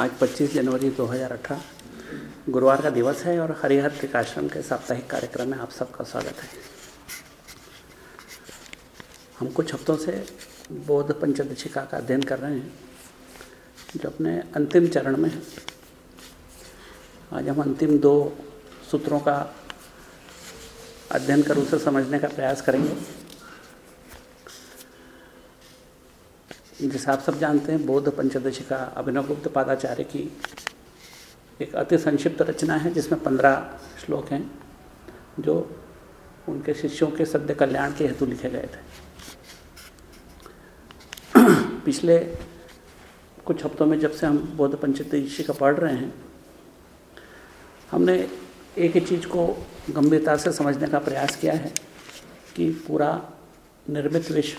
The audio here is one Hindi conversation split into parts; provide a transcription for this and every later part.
आज 25 जनवरी 2018 गुरुवार का दिवस है और हरिहर त्रिकाश्रम के साप्ताहिक कार्यक्रम में आप सबका स्वागत है। हम कुछ हफ्तों से बौद्ध पंचदशिका का अध्ययन कर रहे हैं, जो अपने अंतिम चरण में है। आज हम अंतिम दो सूत्रों का अध्ययन कर उसे समझने का प्रयास करेंगे। जैसे आप सब जानते हैं, बौद्ध पंचदशी का अभिनव गुप्त पादाचार्य की एक अति संक्षिप्त रचना है, जिसमें पंद्रह श्लोक हैं, जो उनके शिष्यों के सद्य कल्याण के हेतु लिखे गए थे। पिछले कुछ हफ्तों में जब से हम बौद्ध पंचदशी का पढ़ रहे हैं, हमने एक ही चीज़ को गंभीरता से समझने का प्रयास किया है कि पूरा निर्मित विश्व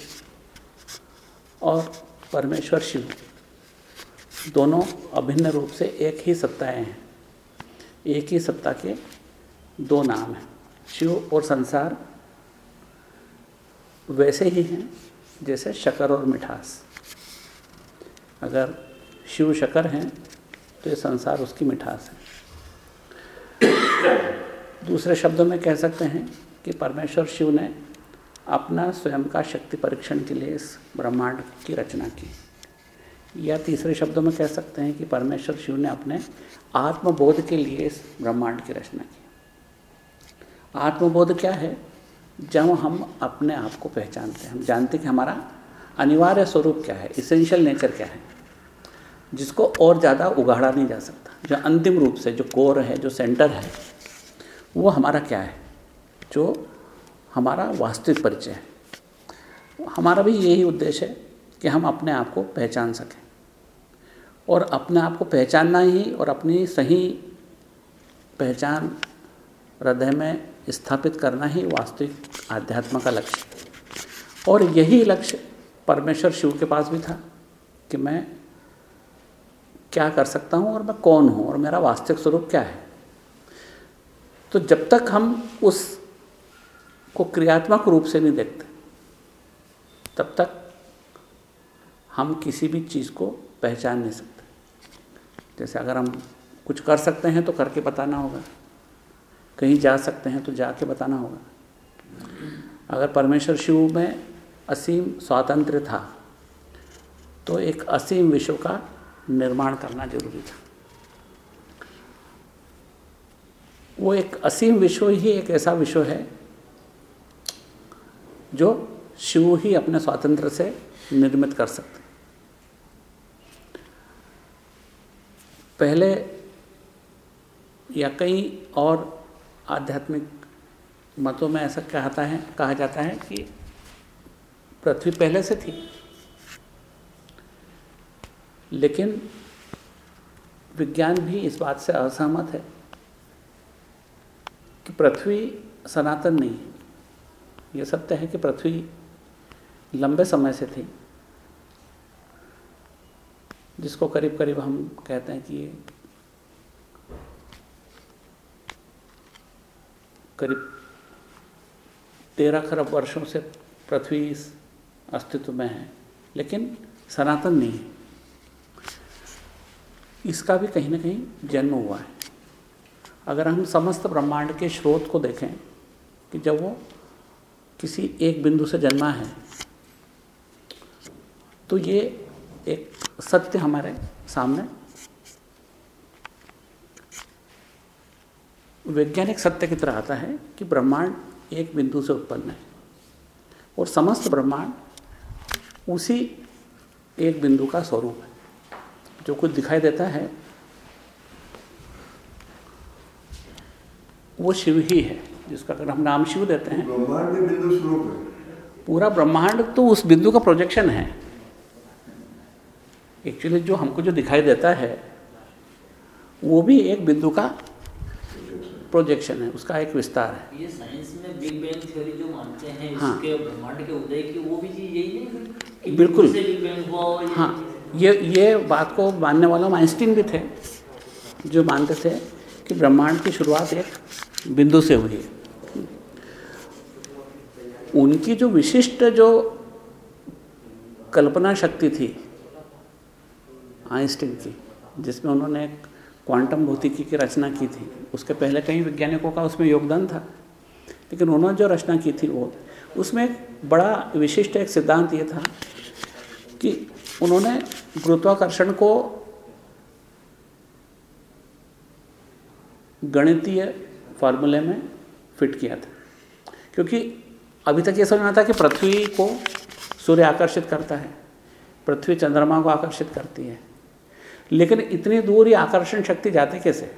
और परमेश्वर शिव। दोनों अभिन्न रूप से एक ही सत्ताएँ हैं। एक ही सत्ता के दो नाम हैं। शिव और संसार वैसे ही हैं, जैसे शकर और मिठास। अगर शिव शकर हैं तो ये संसार उसकी मिठास है। दूसरे शब्दों में कह सकते हैं कि परमेश्वर शिव ने अपना स्वयं का शक्ति परीक्षण के लिए इस ब्रह्मांड की रचना की। या तीसरे शब्दों में कह सकते हैं कि परमेश्वर शिव ने अपने आत्मबोध के लिए इस ब्रह्मांड की रचना की। आत्मबोध क्या है? जब हम अपने आप को पहचानते हैं। हम जानते हैं कि हमारा अनिवार्य स्वरूप क्या है इसेंशियल नेचर क्या है, जिसको और ज़्यादा उगाड़ा नहीं जा सकता। जो अंतिम रूप से जो कोर है, जो सेंटर है, वो हमारा क्या है? जो हमारा वास्तविक परिचय है। हमारा भी यही उद्देश्य है कि हम अपने आप को पहचान सकें। और अपने आप को पहचानना ही और अपनी सही पहचान हृदय में स्थापित करना ही वास्तविक आध्यात्म का लक्ष्य और यही लक्ष्य परमेश्वर शिव के पास भी था कि मैं क्या कर सकता हूँ और मैं कौन हूँ और मेरा वास्तविक स्वरूप क्या है। तो जब तक हम उस को क्रियात्मक रूप से नहीं देखते। तब तक हम किसी भी चीज़ को पहचान नहीं सकते। जैसे अगर हम कुछ कर सकते हैं तो करके बताना होगा। कहीं जा सकते हैं तो जाके बताना होगा। अगर परमेश्वर शिव में असीम स्वातंत्र था तो एक असीम विश्व का निर्माण करना ज़रूरी था। वो एक असीम विश्व ही एक ऐसा विश्व है जो शिव ही अपने स्वातंत्र से निर्मित कर सकते पहले या कई और आध्यात्मिक मतों में ऐसा कहता है, कहा जाता है कि पृथ्वी पहले से थी, लेकिन विज्ञान भी इस बात से असहमत है कि पृथ्वी सनातन नहीं है। ये सत्य है कि पृथ्वी लंबे समय से थी, जिसको करीब करीब हम कहते हैं कि करीब तेरह खरब वर्षों से पृथ्वी इस अस्तित्व में है, लेकिन सनातन नहीं है। इसका भी कहीं ना कहीं जन्म हुआ है। अगर हम समस्त ब्रह्मांड के स्रोत को देखें कि जब वो किसी एक बिंदु से जन्मा है तो ये एक सत्य हमारे सामने वैज्ञानिक सत्य की तरह आता है कि ब्रह्मांड एक बिंदु से उत्पन्न है और समस्त ब्रह्मांड उसी एक बिंदु का स्वरूप है। जो कुछ दिखाई देता है, वो शिव ही है। जिसका अगर हम नाम शिव देते हैं। ब्रह्मांड में बिंदु स्वरूप है। पूरा ब्रह्मांड तो उस बिंदु का प्रोजेक्शन है। एक्चुअली जो हमको जो दिखाई देता है वो भी एक बिंदु का प्रोजेक्शन है उसका एक विस्तार है। ये साइंस में बिग बैंग थ्योरी जो मानते हैं हाँ। इसके ब्रह्मांड के उदय की वो भी चीज़ यही नहीं कि बिल्कुल। से बिग बैंग हुआ और ये हाँ ये ये बात को मानने वाला में आइंस्टीन भी थे जो मानते थे कि ब्रह्मांड की शुरुआत एक बिंदु से हुई है। उनकी जो विशिष्ट जो कल्पना शक्ति थी, आइंस्टीन की, जिसमें उन्होंने क्वांटम भौतिकी की रचना की थी, उसके पहले कई वैज्ञानिकों का उसमें योगदान था, लेकिन उन्होंने जो रचना की थी वो, उसमें बड़ा विशिष्ट एक सिद्धांत ये था कि उन्होंने गुरुत्वाकर्षण को गणितीय फार्मूले में फिट किया था, क्योंकि अभी तक ये समझ में आता कि पृथ्वी को सूर्य आकर्षित करता है, पृथ्वी चंद्रमा को आकर्षित करती है। लेकिन इतनी दूर ये आकर्षण शक्ति जाती कैसे?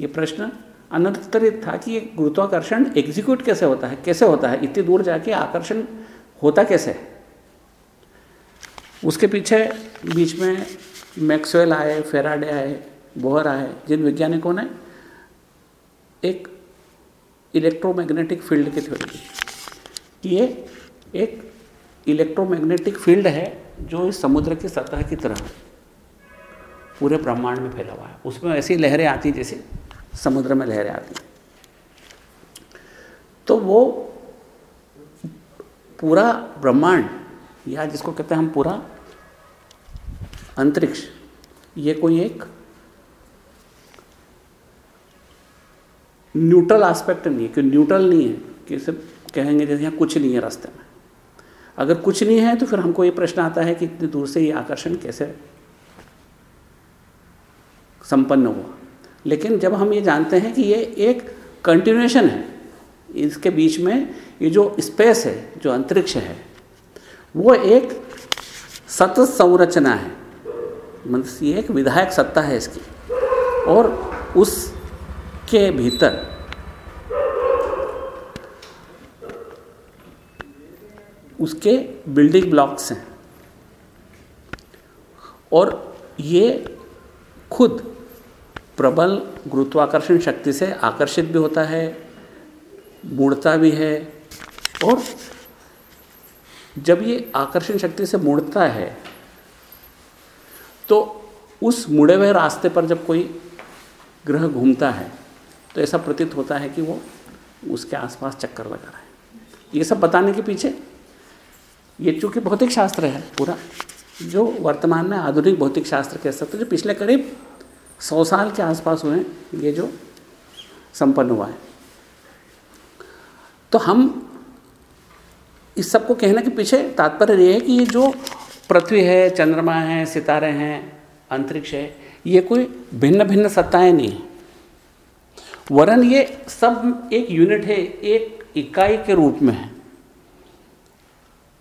ये प्रश्न अनंतरित था कि ये गुरुत्वाकर्षण एग्जीक्यूट कैसे होता है? कैसे होता है? इतनी दूर जाके आकर्षण होता कैसे? है उसके पीछे बीच में मैक्सवेल आए, फेराडे आए, बोहर आए, जिन वैज्ञानिकों ने एक इलेक्ट्रोमैग्नेटिक फ़ील्ड की थ्योरी ये एक इलेक्ट्रोमैग्नेटिक फ़ील्ड है जो इस समुद्र की सतह की तरह पूरे ब्रह्मांड में फैला हुआ है। उसमें ऐसी लहरें आती जैसे समुद्र में लहरें आती तो वो पूरा ब्रह्मांड, या जिसको कहते हैं हम पूरा अंतरिक्ष, ये कोई एक न्यूट्रल एस्पेक्ट नहीं है, कि न्यूट्रल नहीं है, कि सिर्फ़ कहेंगे जैसे यहाँ कुछ नहीं है रास्ते में। अगर कुछ नहीं है तो फिर हमको ये प्रश्न आता है कि इतनी दूर से ये आकर्षण कैसे संपन्न हुआ। लेकिन जब हम ये जानते हैं कि ये एक कंटिन्यूएशन है, इसके बीच में ये जो स्पेस है, जो अंतरिक्ष है, वो एक सतत संरचना है। मतलब ये एक विधायक सत्ता है इसकी। और उसके भीतर। उसके बिल्डिंग ब्लॉक्स हैं। और ये खुद प्रबल गुरुत्वाकर्षण शक्ति से आकर्षित भी होता है, मुड़ता भी है। और जब ये आकर्षण शक्ति से मुड़ता है तो उस मुड़े हुए रास्ते पर जब कोई ग्रह घूमता है तो ऐसा प्रतीत होता है कि वो उसके आसपास चक्कर लगा रहा है। ये सब बताने के पीछे ये चूँकि भौतिक शास्त्र है पूरा, जो वर्तमान में आधुनिक भौतिक शास्त्र कह सकते जो पिछले करीब सौ साल के आसपास हुए ये जो संपन्न हुआ है। तो हम इस सबको कहने के पीछे तात्पर्य ये है कि ये जो पृथ्वी है, चंद्रमा है, सितारे हैं, अंतरिक्ष है, ये कोई भिन्न भिन्न सत्ताएँ नहीं वरन ये सब एक यूनिट है, एक इकाई के रूप में है।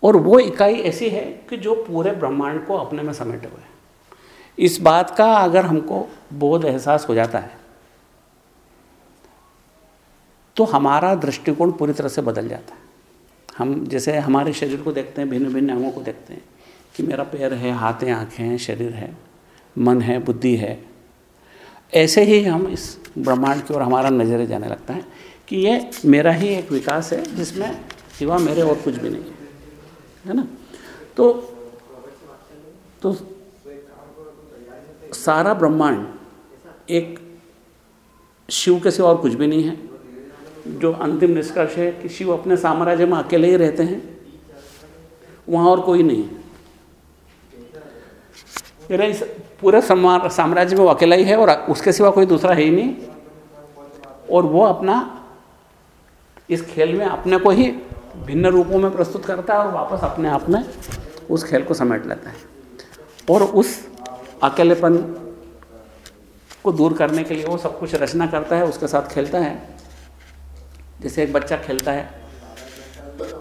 और वो इकाई ऐसी है कि जो पूरे ब्रह्मांड को अपने में समेटे हुए इस बात का अगर हमको बोध एहसास हो जाता है तो हमारा दृष्टिकोण पूरी तरह से बदल जाता है। हम जैसे हमारे शरीर को देखते हैं भिन्न भिन्न अंगों को देखते हैं कि मेरा पैर है, हाथ आँखें हैं, शरीर है, मन है, बुद्धि है। ऐसे ही हम इस ब्रह्मांड की ओर हमारा नज़र जाने लगता है कि ये मेरा ही एक विकास है जिसमें सिवा मेरे और कुछ भी नहीं है। है ना? तो तो सारा ब्रह्मांड एक शिव के सिवा और कुछ भी नहीं है। जो अंतिम निष्कर्ष है कि शिव अपने साम्राज्य में अकेले ही रहते हैं, वहाँ और कोई नहीं है। इस पूरे साम्राज्य में वो अकेला ही है और उसके सिवा कोई दूसरा है ही नहीं। और वो अपना इस खेल में अपने को ही भिन्न रूपों में प्रस्तुत करता है और वापस अपने आप में उस खेल को समेट लेता है। और उस अकेलेपन को दूर करने के लिए वो सब कुछ रचना करता है, उसके साथ खेलता है। जैसे एक बच्चा खेलता है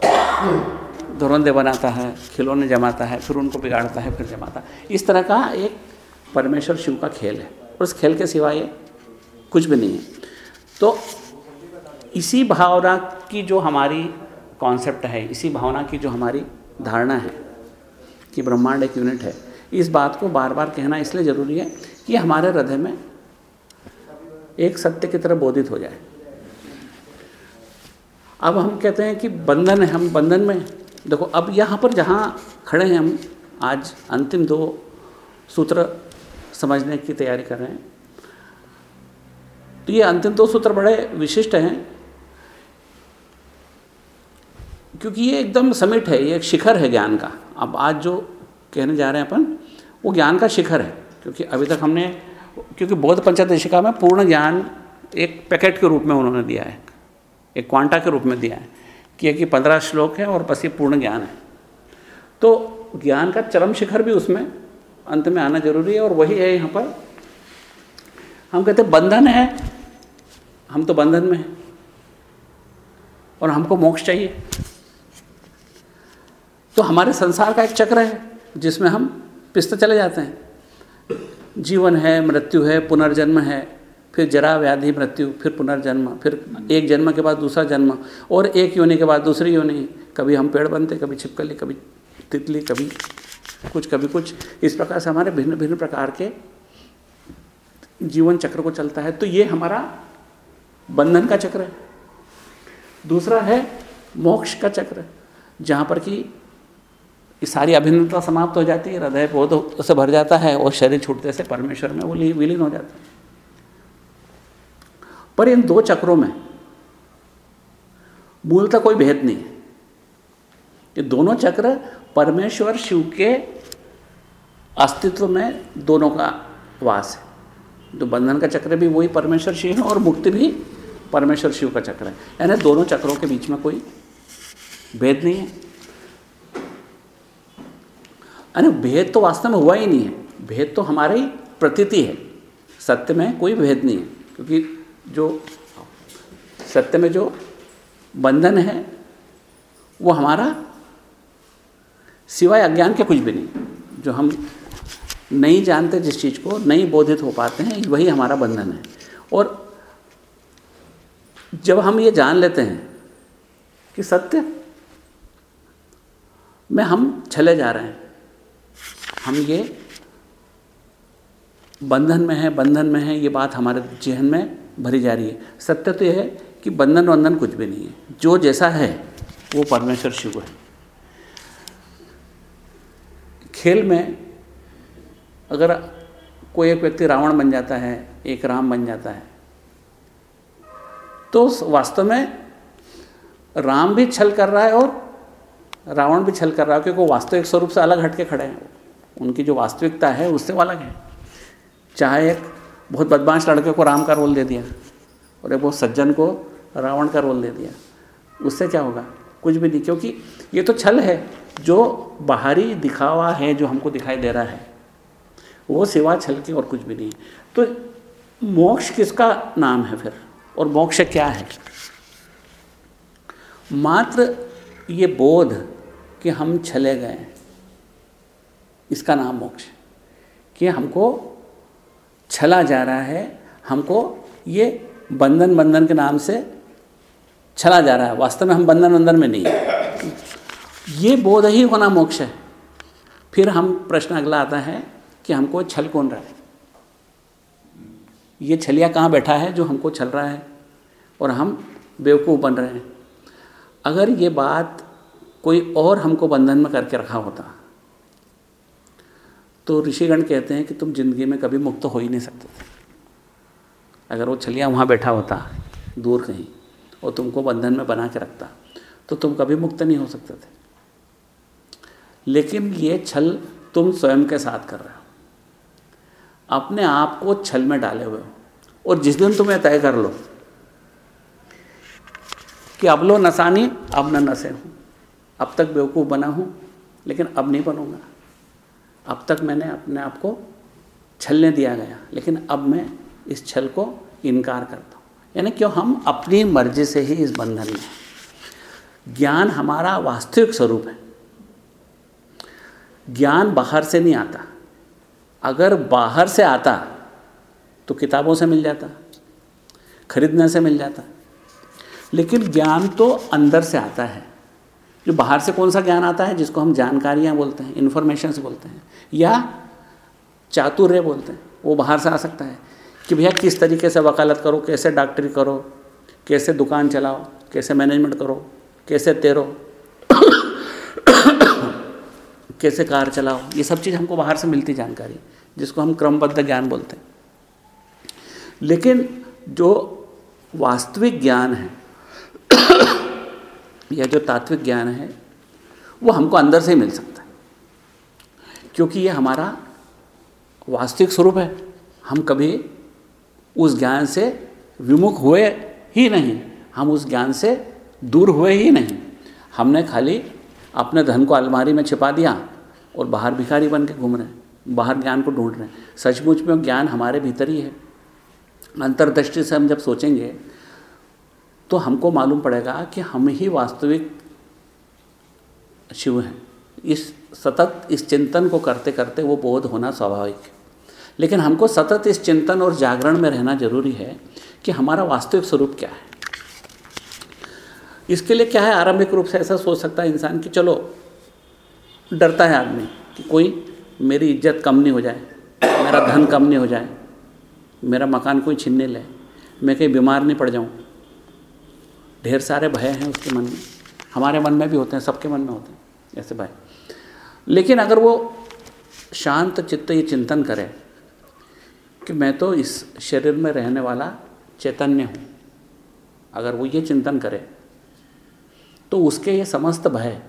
धुरंदे बनाता है, खिलौने जमाता है, फिर उनको बिगाड़ता है, फिर जमाता है। इस तरह का एक परमेश्वर शिव का खेल है और उस खेल के सिवाय कुछ भी नहीं है। तो इसी भावना की जो हमारी कॉन्सेप्ट है, इसी भावना की जो हमारी धारणा है कि ब्रह्मांड एक यूनिट है, इस बात को बार बार कहना इसलिए ज़रूरी है कि हमारे हृदय में एक सत्य की तरह बोधित हो जाए। अब हम कहते हैं कि बंधन है, हम बंधन में, देखो, अब यहाँ पर जहाँ खड़े हैं हम, आज अंतिम दो सूत्र समझने की तैयारी कर रहे हैं। तो ये अंतिम दो सूत्र बड़े विशिष्ट हैं, क्योंकि ये एकदम समिट है, ये एक शिखर है ज्ञान का। अब आज जो कहने जा रहे हैं अपन, वो ज्ञान का शिखर है, क्योंकि अभी तक हमने, क्योंकि बौद्ध पंचदशिका में पूर्ण ज्ञान एक पैकेट के रूप में उन्होंने दिया है, एक क्वांटा के रूप में दिया है, कि एक पंद्रह श्लोक है और बस ये पूर्ण ज्ञान है। तो ज्ञान का चरम शिखर भी उसमें अंत में आना ज़रूरी है और वही है यहाँ पर। हम कहते हैं, बंधन है। हम तो बंधन में हैं। और हमको मोक्ष चाहिए। तो हमारे संसार का एक चक्र है, जिसमें हम पिसते चले जाते हैं। जीवन है, मृत्यु है, पुनर्जन्म है, फिर जरा व्याधि मृत्यु, फिर पुनर्जन्म, फिर एक जन्म के बाद दूसरा जन्म, और एक योनि के बाद दूसरी योनि। कभी हम पेड़ बनते, कभी छिपकली, कभी तितली, कभी कुछ कभी कुछ इस प्रकार से हमारे भिन्न भिन्न प्रकार के जीवन चक्र को चलता है। तो ये हमारा बंधन का चक्र है। दूसरा है मोक्ष का चक्र, जहाँ पर कि सारी अभिन्नता समाप्त हो जाती है, हृदय बोध से भर जाता है और शरीर छूटते से परमेश्वर में वो विलीन हो जाता है। पर इन दो चक्रों में मूलतः कोई भेद नहीं है। ये दोनों चक्र परमेश्वर शिव के अस्तित्व में दोनों का वास है। तो बंधन का चक्र भी वही परमेश्वर शिव है और मुक्ति भी परमेश्वर शिव का चक्र है। यानी दोनों चक्रों के बीच में कोई भेद नहीं है। यानी भेद तो वास्तव में हुआ ही नहीं है। भेद तो हमारी प्रतीति है। सत्य में कोई भेद नहीं है। क्योंकि जो सत्य में जो बंधन है, वो हमारा सिवाय अज्ञान के कुछ भी नहीं, जो हम नहीं जानते जिस चीज़ को, नहीं बोधित हो पाते हैं, वही हमारा बंधन है। और जब हम ये जान लेते हैं कि सत्य, में हम चले जा रहे हैं, हम ये बंधन में है, बंधन में है, ये बात हमारे जहन में भरी जा रही है। सत्य तो यह है कि बंधन बंधन कुछ भी नहीं है। जो जैसा है, वो परमेश्वर शिव है। खेल में अगर कोई एक व्यक्ति रावण बन जाता है, एक राम बन जाता है तो वास्तव में राम भी छल कर रहा है और रावण भी छल कर रहा है, क्योंकि वो वास्तविक स्वरूप से अलग हटके खड़े हैं। उनकी जो वास्तविकता है, उससे वो अलग है। चाहे एक बहुत बदमाश लड़के को राम का रोल दे दिया और एक बहुत सज्जन को रावण का रोल दे दिया, उससे क्या होगा? कुछ भी नहीं, क्योंकि ये तो छल है, जो बाहरी दिखावा है, जो हमको दिखाई दे रहा है, वो सिवा छल के और कुछ भी नहीं तो मोक्ष किसका नाम है फिर? और मोक्ष क्या है? मात्र ये बोध कि हम छले गए इसका नाम मोक्ष कि हमको छला जा रहा है, हमको ये बंधन बंधन के नाम से छला जा रहा है। वास्तव में हम बंधन बंधन में नहीं है। ये बोध ही होना मोक्ष है। फिर हम प्रश्न अगला आता है कि हमको छल कौन रहा है? ये छलिया कहाँ बैठा है जो हमको छल रहा है? और हम बेवकूफ़ बन रहे हैं। अगर ये बात कोई और हमको बंधन में करके रखा होता तो ऋषिगण कहते हैं कि तुम ज़िंदगी में कभी मुक्त हो ही नहीं सकते अगर वो छलिया वहाँ बैठा होता, दूर कहीं और तुमको बंधन में बना के रखता। तो तुम कभी मुक्त नहीं हो सकते थे। लेकिन ये छल तुम स्वयं के साथ कर रहे हो। अपने आप को छल में डाले हुए हो। और जिस दिन तुम्हें तय कर लो कि अब लो नसानी अब न नशे हूँ। अब तक बेवकूफ़ बना हूँ, लेकिन अब नहीं बनूँगा। अब तक मैंने अपने आप को छलने दिया गया, लेकिन अब मैं इस छल को इनकार करता यानी क्यों? हम अपनी मर्ज़ी से ही इस बंधन में ज्ञान हमारा वास्तविक स्वरूप है। ज्ञान बाहर से नहीं आता। अगर बाहर से आता तो किताबों से मिल जाता, खरीदने से मिल जाता। लेकिन ज्ञान तो अंदर से आता है। जो बाहर से कौन सा ज्ञान आता है, जिसको हम जानकारियाँ बोलते हैं इन्फॉर्मेशन बोलते हैं, या चातुर्य बोलते हैं, वो बाहर से आ सकता है। कि भैया किस तरीके से वकालत करो, कैसे डॉक्टरी करो, कैसे दुकान चलाओ, कैसे मैनेजमेंट करो, कैसे तैरो, कैसे कार चलाओ, ये सब चीज़ हमको बाहर से मिलती जानकारी, जिसको हम क्रमबद्ध ज्ञान बोलते हैं। लेकिन जो वास्तविक ज्ञान है, या जो तात्विक ज्ञान है, वो हमको अंदर से ही मिल सकता है। क्योंकि ये हमारा वास्तविक स्वरूप है। हम कभी उस ज्ञान से विमुख हुए ही नहीं। हम उस ज्ञान से दूर हुए ही नहीं। हमने खाली अपने धन को अलमारी में छिपा दिया और बाहर भिखारी बन के घूम रहे हैं, बाहर ज्ञान को ढूंढ रहे हैं। सचमुच में ज्ञान हमारे भीतर ही है। अंतर्दृष्टि से हम जब सोचेंगे तो हमको मालूम पड़ेगा कि हम ही वास्तविक शिव हैं। इस सतत इस चिंतन को करते करते वो बोध होना स्वाभाविक है। लेकिन हमको सतत इस चिंतन और जागरण में रहना ज़रूरी है कि हमारा वास्तविक स्वरूप क्या है। इसके लिए क्या है आरंभिक रूप से ऐसा सोच सकता है इंसान कि चलो, डरता है आदमी कि कोई मेरी इज़्ज़त कम नहीं हो जाए, मेरा धन कम नहीं हो जाए, मेरा मकान कोई छीनने ले, मैं कहीं बीमार नहीं पड़ जाऊँ। ढेर सारे भय हैं उसके मन में। हमारे मन में भी होते हैं, सबके मन में होते हैं, ऐसे भय। लेकिन अगर वो शांत चित्त ये चिंतन करे कि मैं तो इस शरीर में रहने वाला चैतन्य हूँ। अगर वो ये चिंतन करे तो उसके ये समस्त भय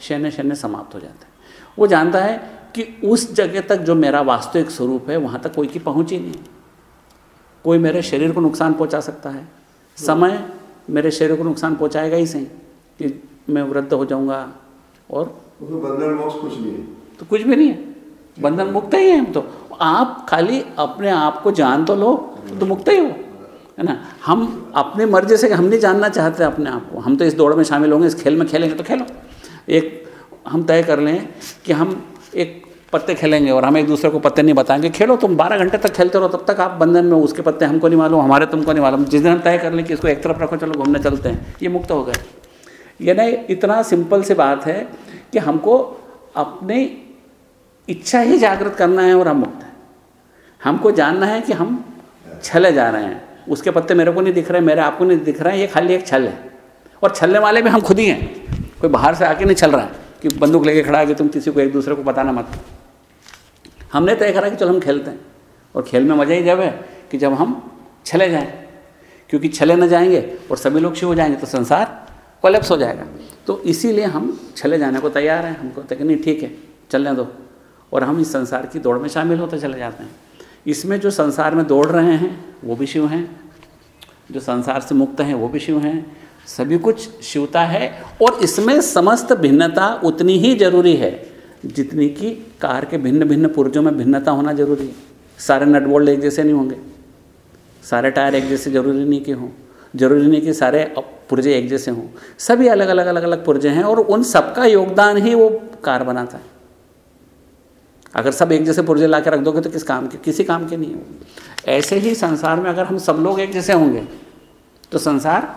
शैन्य शैन्य समाप्त हो जाते हैं। वो जानता है कि उस जगह तक जो मेरा वास्तविक स्वरूप है वहाँ तक कोई की पहुँच ही नहीं। कोई मेरे शरीर को नुकसान पहुँचा सकता है। समय मेरे शरीर को नुकसान पहुँचाएगा ही सही कि मैं वृद्ध हो जाऊँगा और उसमें बंधन मोक्ष कुछ नहीं है। तो कुछ भी नहीं है। बंधन मुक्त ही है हम तो। आप खाली अपने आप को जान तो लो तो मुक्त ही हो, है ना? हम अपने मर्ज़ी से हम नहीं जानना चाहते अपने आप को। हम तो इस दौड़ में शामिल होंगे, इस खेल में खेलेंगे तो खेलो। एक हम तय कर लें कि हम एक पत्ते खेलेंगे और हम एक दूसरे को पत्ते नहीं बताएँगे। खेलो तुम, बारह घंटे तक खेलते रहो, तब तक आप बंधन में उसके पत्ते हमको नहीं मालूम, हमारे तुमको नहीं मालूम। जिस दिन हम तय कर लें कि इसको एक तरफ़ रखो, चलो घूमने चलते हैं, ये मुक्त हो गए। ये नहीं, इतना सिंपल सी बात है कि हमको अपनी इच्छा ही जागृत करना है और हम मुक्त हैं। हमको जानना है कि हम छले जा रहे हैं। उसके पत्ते मेरे को नहीं दिख रहे, मेरे आपको नहीं दिख रहे हैं, ये खाली एक छल है। और छलने वाले भी हम खुद ही हैं। कोई बाहर से आके नहीं छल रहा है कि बंदूक लेके खड़ा है कि तुम किसी को एक दूसरे को बताना मत। हमने तय करा कि चलो हम खेलते हैं। और खेल में मज़ा ही जब है कि जब हम छले जाएँ। क्योंकि छले न जाएँगे और सभी लोग शिव हो जाएँगे तो संसार कोलेप्स हो जाएगा। तो इसीलिए हम छले जाने को तैयार हैं। हमको कहते नहीं, ठीक है, चलने दो। और हम इस संसार की दौड़ में शामिल होते चले जाते हैं। इसमें जो संसार में दौड़ रहे हैं, वो भी शिव हैं। जो संसार से मुक्त हैं, वो भी शिव हैं। सभी कुछ शिवता है और इसमें समस्त भिन्नता उतनी ही ज़रूरी है, जितनी कि कार के भिन्न भिन्न पुर्जों में भिन्नता होना ज़रूरी है। सारे नट बोल्ट एक जैसे नहीं होंगे। सारे टायर एक जैसे ज़रूरी नहीं कि हों। ज़रूरी नहीं कि सारे पुर्जे एक जैसे हों। सभी अलग अलग अलग अलग पुर्जे हैं और उन सबका योगदान ही वो कार बनाता है। अगर सब एक जैसे पुर्जे ला के रख दोगे तो किस काम के किसी काम के नहीं होंगे। ऐसे ही संसार में अगर हम सब लोग एक जैसे होंगे तो संसार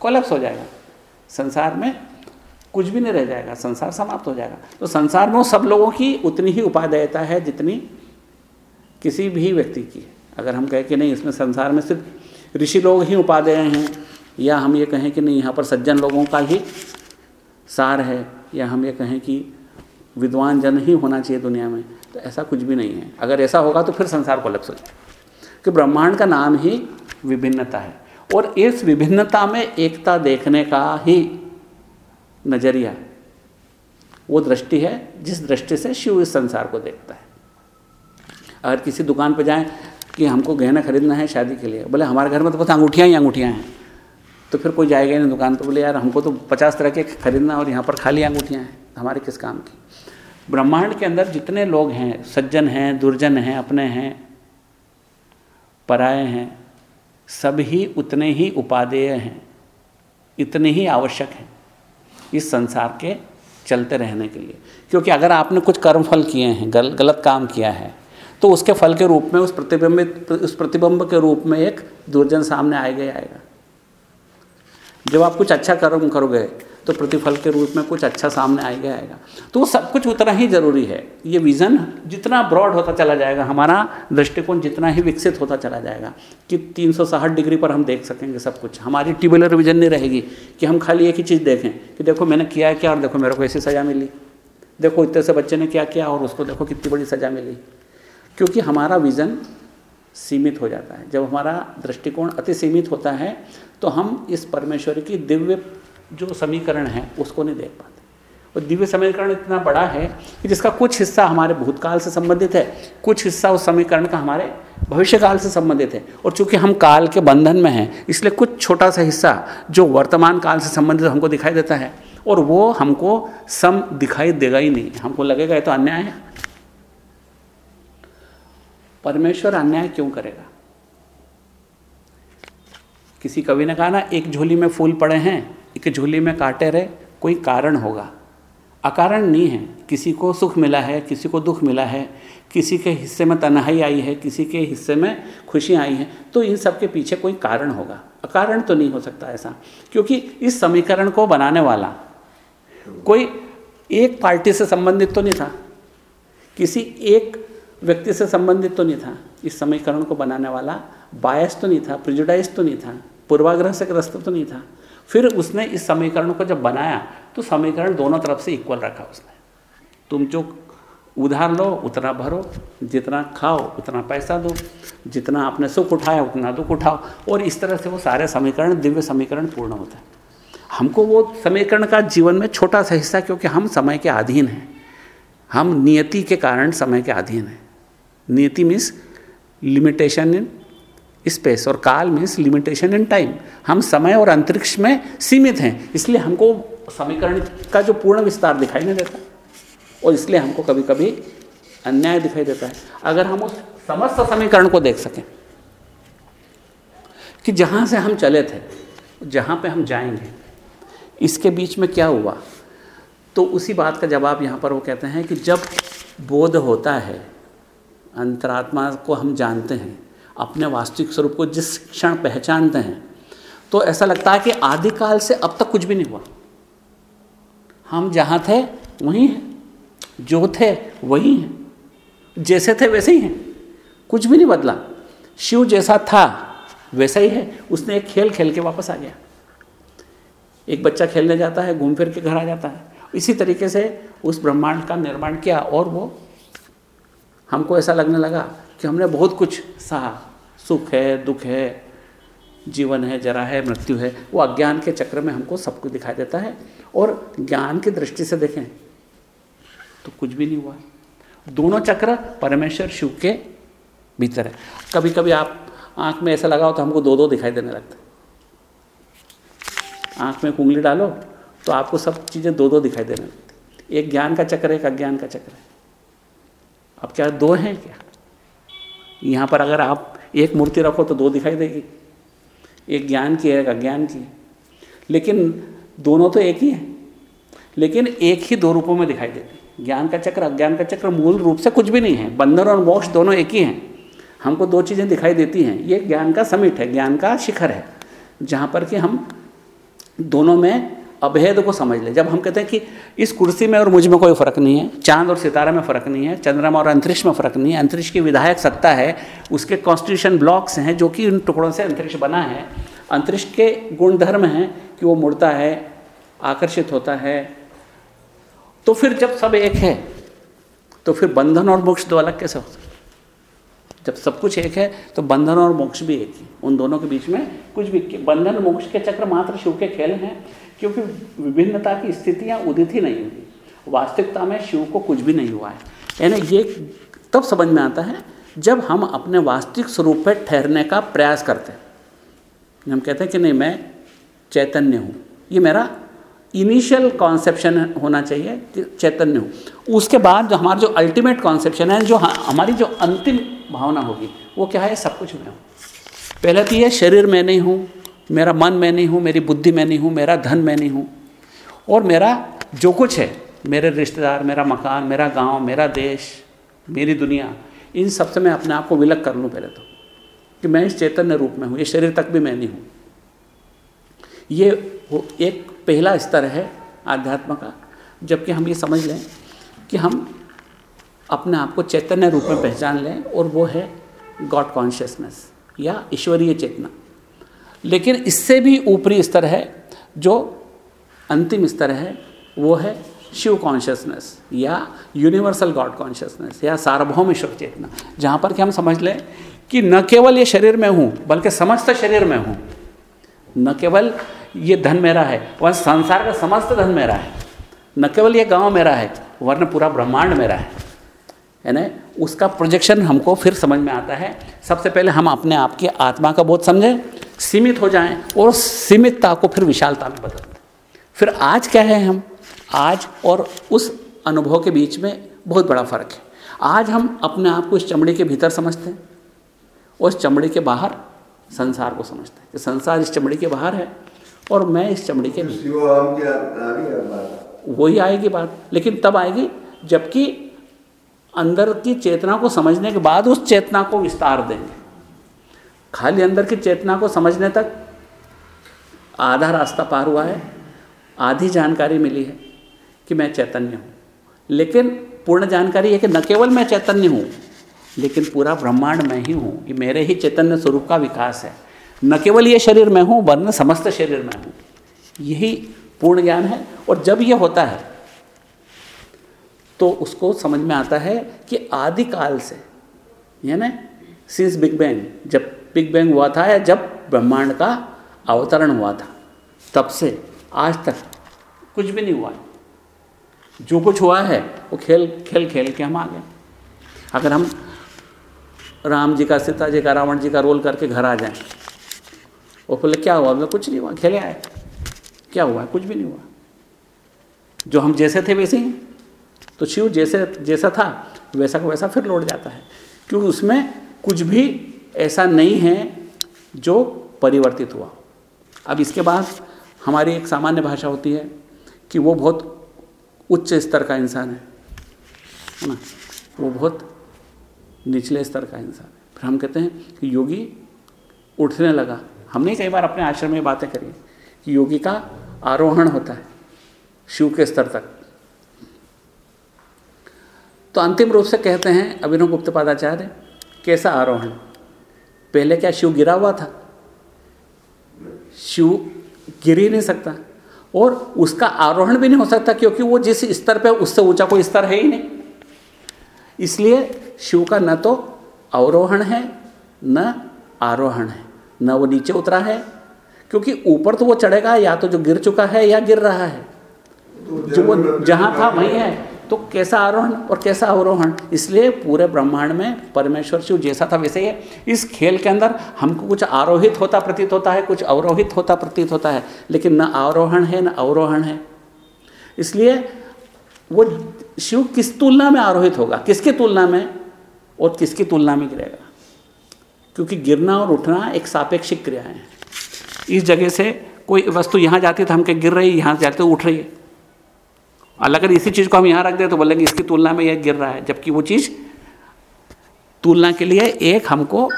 कोलैप्स हो जाएगा। संसार में कुछ भी नहीं रह जाएगा, संसार समाप्त हो जाएगा। तो संसार में सब लोगों की उतनी ही उपादेयता है जितनी किसी भी व्यक्ति की। अगर हम कहें कि नहीं, इसमें संसार में सिर्फ़ ऋषि लोग ही उपादेय हैं, या हम ये कहें कि नहीं, यहाँ पर सज्जन लोगों का ही सार है, या हम ये कहें कि विद्वान जन ही होना चाहिए दुनिया में तो ऐसा कुछ भी नहीं है। अगर ऐसा होगा तो फिर संसार कोलैप्स हो जाए कि ब्रह्मांड का नाम ही विभिन्नता है। और इस विभिन्नता में एकता देखने का ही नज़रिया, वो दृष्टि है, जिस दृष्टि से शिव इस संसार को देखता है। अगर किसी दुकान पर जाएँ कि हमको गहना खरीदना है शादी के लिए, बोले, हमारे घर में तो बस अंगूठियाँ ही अंगूठियाँ हैं। तो फिर कोई जाएगा नहीं दुकान पर बोले, यार, हमको तो पचास तरह के खरीदना और यहाँ पर खाली अंगूठियाँ हैं। हमारे किस काम की? ब्रह्मांड के अंदर जितने लोग हैं सज्जन हैं दुर्जन हैं अपने हैं पराये हैं सभी उतने ही उपादेय हैं इतने ही आवश्यक हैं इस संसार के चलते रहने के लिए। क्योंकि अगर आपने कुछ कर्म फल किए हैं गल, गलत काम किया है तो उसके फल के रूप में उस प्रतिबिंबित उस प्रतिबिंब के रूप में एक दुर्जन सामने आएगा ही आएगा। जब आप कुछ अच्छा कर्म करोगे तो प्रतिफल के रूप में कुछ अच्छा सामने आ आएगा आएगा तो वो सब कुछ उतना ही ज़रूरी है। ये विज़न जितना ब्रॉड होता चला जाएगा, हमारा दृष्टिकोण जितना ही विकसित होता चला जाएगा, कि तीन डिग्री पर हम देख सकेंगे सब कुछ। हमारी ट्यूबुलर विजन नहीं रहेगी कि हम खाली एक ही चीज़ देखें, कि देखो मैंने किया है क्या और देखो मेरे को ऐसी सज़ा मिली। देखो इतने से बच्चे ने क्या किया और उसको देखो कितनी बड़ी सज़ा मिली। क्योंकि हमारा विज़न सीमित हो जाता है। जब हमारा दृष्टिकोण अति सीमित होता है तो हम इस परमेश्वर की दिव्य जो समीकरण है, उसको नहीं देख पाते। और दिव्य समीकरण इतना बड़ा है कि जिसका कुछ हिस्सा हमारे भूतकाल से संबंधित है, कुछ हिस्सा उस समीकरण का हमारे भविष्यकाल से संबंधित है। और चूँकि हम काल के बंधन में हैं, इसलिए कुछ छोटा सा हिस्सा जो वर्तमान काल से संबंधित हमको दिखाई देता है, और वो हमको सम दिखाई देगा ही नहीं। हमको लगेगा, ये तो अन्याय है। परमेश्वर अन्याय क्यों करेगा? किसी कवि ने कहा ना, एक झोली में फूल पड़े हैं एक झोली में काटे रहे, कोई कारण होगा। अकारण नहीं है। किसी को सुख मिला है, किसी को दुख मिला है, किसी के हिस्से में तन्हाई आई है, किसी के हिस्से में खुशियाँ आई हैं तो इन सब के पीछे कोई कारण होगा। अकारण तो नहीं हो सकता ऐसा, क्योंकि इस समीकरण को बनाने वाला कोई एक पार्टी से संबंधित तो नहीं था। किसी एक व्यक्ति से संबंधित तो नहीं था। इस समीकरण को बनाने वाला बायस तो नहीं था, प्रिजुडाइज तो नहीं था, पूर्वाग्रह से ग्रस्त तो नहीं था। फिर उसने इस समीकरण को जब बनाया तो समीकरण दोनों तरफ़ से इक्वल रखा उसने। तुम जो उधार लो, उतना भरो, जितना खाओ, उतना पैसा दो, जितना आपने सुख उठाया, उतना दुख उठाओ, और इस तरह से वो सारे समीकरण, दिव्य समीकरण पूर्ण होता है। हमको वो समीकरण का जीवन में छोटा सा हिस्सा, क्योंकि हम समय के अधीन हैं। हम नियति के कारण समय के अधीन हैं। नियति मीन्स लिमिटेशन इन स्पेस और काल मीन्स लिमिटेशन इन टाइम हम समय और अंतरिक्ष में सीमित हैं, इसलिए हमको समीकरण का जो पूर्ण विस्तार दिखाई नहीं देता और इसलिए हमको कभी कभी अन्याय दिखाई देता है। अगर हम उस समस्त समीकरण को देख सकें कि जहाँ से हम चले थे, जहाँ पे हम जाएँगे, इसके बीच में क्या हुआ तो उसी बात का जवाब यहाँ पर वो कहते हैं कि जब बोध होता है, अंतरात्मा को हम जानते हैं अपने वास्तविक स्वरूप को जिस क्षण पहचानते हैं तो ऐसा लगता है कि आदिकाल से अब तक कुछ भी नहीं हुआ। हम जहाँ थे, वहीं हैं। जो थे, वही हैं। जैसे थे, वैसे ही हैं। कुछ भी नहीं बदला। शिव जैसा था, वैसा ही है। उसने एक खेल खेल के वापस आ गया। एक बच्चा खेलने जाता है, घूम फिर के घर आ जाता है। इसी तरीके से उस ब्रह्मांड का निर्माण किया और वो हमको ऐसा लगने लगा कि हमने बहुत कुछ सहा सुख है, दुख है, जीवन है, जरा है, मृत्यु है, वो अज्ञान के चक्र में हमको सब कुछ दिखाई देता है। और ज्ञान की दृष्टि से देखें तो कुछ भी नहीं हुआ। दोनों चक्र परमेश्वर, शिव के भीतर है। कभी कभी आप, आँख में ऐसा लगाओ तो हमको दो दो दिखाई देने लगता आँख में कुंगली डालो तो आपको सब चीज़ें दो दो दिखाई देने लगती एक ज्ञान का चक्र है, एक अज्ञान का चक्र है। अब क्या, दो हैं क्या? यहाँ पर अगर आप एक मूर्ति रखो तो दो दिखाई देगी। एक ज्ञान की है, एक अज्ञान की है। लेकिन दोनों तो एक ही है। लेकिन एक ही दो रूपों में दिखाई देती ज्ञान का चक्र, अज्ञान का चक्र मूल रूप से कुछ भी नहीं है। बंधन और मोक्ष दोनों एक ही हैं। हमको दो चीज़ें दिखाई देती हैं। ये ज्ञान का समिट है, ज्ञान का शिखर है, जहाँ पर कि हम दोनों में अभेद को समझ ले। जब हम कहते हैं कि इस कुर्सी में और मुझमें कोई फ़र्क नहीं है, चाँद और सितारा में फ़र्क नहीं है, चंद्रमा और अंतरिक्ष में फ़र्क नहीं है, अंतरिक्ष की विधायक सत्ता है, उसके कॉन्स्टिट्यूशन ब्लॉक्स हैं, जो कि उन टुकड़ों से अंतरिक्ष बना है। अंतरिक्ष के गुण धर्म हैं कि वो मुड़ता है, आकर्षित होता है। तो फिर जब सब एक है तो फिर बंधन और मोक्ष दो अलग कैसे हो सकते जब सब कुछ एक है तो बंधन और मोक्ष भी एक ही। उन दोनों के बीच में कुछ भी, बंधन मोक्ष के चक्र मात्र शिव के खेल हैं। क्योंकि विभिन्नता की स्थितियाँ उदित ही नहीं हुई। वास्तविकता में शिव को कुछ भी नहीं हुआ है। यानी ये तब समझ में आता है जब हम अपने वास्तविक स्वरूप पर ठहरने का प्रयास करते हैं। हम कहते हैं कि नहीं, मैं चैतन्य हूँ। ये मेरा इनिशियल कॉन्सेप्शन होना चाहिए, कि चैतन्य हूँ। उसके बाद जो हमारा जो अल्टीमेट कॉन्सेप्शन है, जो हमारी जो अंतिम भावना होगी, वो क्या है? सब कुछ मैं हूँ। पहले तो ये शरीर में नहीं हूँ मेरा मन मैं नहीं हूँ, मेरी बुद्धि मैं नहीं हूँ, मेरा धन मैं नहीं हूँ। और मेरा जो कुछ है, मेरे रिश्तेदार, मेरा मकान, मेरा गाँव, मेरा देश, मेरी दुनिया, इन सबसे मैं अपने आप को विलक कर लूँ पहले तो। कि मैं इस चैतन्य रूप में हूँ ये शरीर तक भी मैं नहीं हूँ। ये एक पहला स्तर है आध्यात्म का, जबकि हम ये समझ लें कि हम अपने आप को चैतन्य रूप में पहचान लें और वो है गॉड कॉन्शियसनेस या ईश्वरीय चेतना। लेकिन इससे भी ऊपरी स्तर है, जो अंतिम स्तर है, वो है शिव कॉन्शियसनेस या यूनिवर्सल गॉड कॉन्शियसनेस या सार्वभौम ईश्वर चेतना। जहाँ पर कि हम समझ लें कि न केवल ये शरीर में हूँ, बल्कि समस्त शरीर में हूँ। न केवल ये धन मेरा है, वह संसार का समस्त धन मेरा है। न केवल ये गाँव मेरा है, वरना पूरा ब्रह्मांड मेरा है। है ना उसका प्रोजेक्शन हमको फिर समझ में आता है। सबसे पहले हम अपने आप की आत्मा का बोध समझें सीमित हो जाएँ और सीमितता को फिर विशालता में बदल दें। फिर आज क्या है हम? आज और उस अनुभव के बीच में बहुत बड़ा फ़र्क है। आज हम अपने आप को इस चमड़ी के भीतर समझते हैं और इस चमड़ी के बाहर संसार को समझते हैं। कि संसार इस चमड़ी के बाहर है और मैं इस चमड़ी के बात। वही आएगी बात। लेकिन तब आएगी जबकि अंदर की चेतना को समझने के बाद उस चेतना को विस्तार देंगे। खाली अंदर की चेतना को समझने तक आधा रास्ता पार हुआ है, आधी जानकारी मिली है कि मैं चैतन्य हूँ। लेकिन पूर्ण जानकारी है कि न केवल मैं चैतन्य हूँ, लेकिन पूरा ब्रह्मांड मैं ही हूँ, ये मेरे ही चैतन्य स्वरूप का विकास है। न केवल ये शरीर मैं हूँ, वरन समस्त शरीर मैं हूँ। यही पूर्ण ज्ञान है और जब ये होता है तो उसको समझ में आता है कि आदिकाल से यानी सिंस बिग बैंग जब बिग बैंग हुआ था या जब ब्रह्मांड का अवतरण हुआ था, तब से आज तक कुछ भी नहीं हुआ जो कुछ हुआ है, वो खेल खेल खेल के हम आ गए अगर हम राम जी का, सीता जी का, रावण जी का रोल करके घर आ जाएँ और बोले, क्या हुआ? मैं कुछ नहीं हुआ, खेले आए। क्या हुआ? कुछ भी नहीं हुआ। जो हम जैसे थे वैसे ही। तो शिव जैसे, जैसा था, वैसा का वैसा फिर लौट जाता है। क्योंकि उसमें कुछ भी ऐसा नहीं है जो परिवर्तित हुआ। अब इसके बाद हमारी एक सामान्य भाषा होती है कि वो बहुत उच्च स्तर का इंसान है। है ना? वो बहुत निचले स्तर का इंसान है। फिर हम कहते हैं कि योगी उठने लगा। हमने कई बार अपने आश्रम में बातें करी कि योगी का आरोहण होता है शिव के स्तर तक। तो अंतिम रूप से कहते हैं अभिनव गुप्त पादाचार्य, कैसा आरोहण? पहले क्या शिव गिरा हुआ था? शिव गिर ही नहीं सकता। और उसका आरोहण भी नहीं हो सकता क्योंकि वो जिस स्तर पे उससे ऊँचा कोई स्तर है ही नहीं। इसलिए शिव का न तो अवरोहण है, न आरोहण है, न वो नीचे उतरा है। क्योंकि ऊपर तो वो चढ़ेगा, या तो जो गिर चुका है या गिर रहा है। जो वो जहाँ था, वहीं है। तो कैसा आरोहण और कैसा अवरोहण? इसलिए पूरे ब्रह्मांड में परमेश्वर शिव जैसा था वैसे ही है। इस खेल के अंदर हमको कुछ आरोहित होता प्रतीत होता है, कुछ अवरोहित होता प्रतीत होता है, लेकिन न आरोहण है, न अवरोहण है। इसलिए वो शिव किस तुलना में आरोहित होगा? किसकी तुलना में? और किसकी तुलना में गिरेगा? क्योंकि गिरना और उठना एक सापेक्षिक क्रिया है। इस जगह से कोई वस्तु यहाँ जाती है तो हम क्या गिर रही है यहाँ जाते तो उठ रही है। अगर इसी चीज़ को हम यहाँ रख दें तो बोलेंगे, इसकी तुलना में यह गिर रहा है। जबकि वो चीज़ तुलना के लिए एक हमको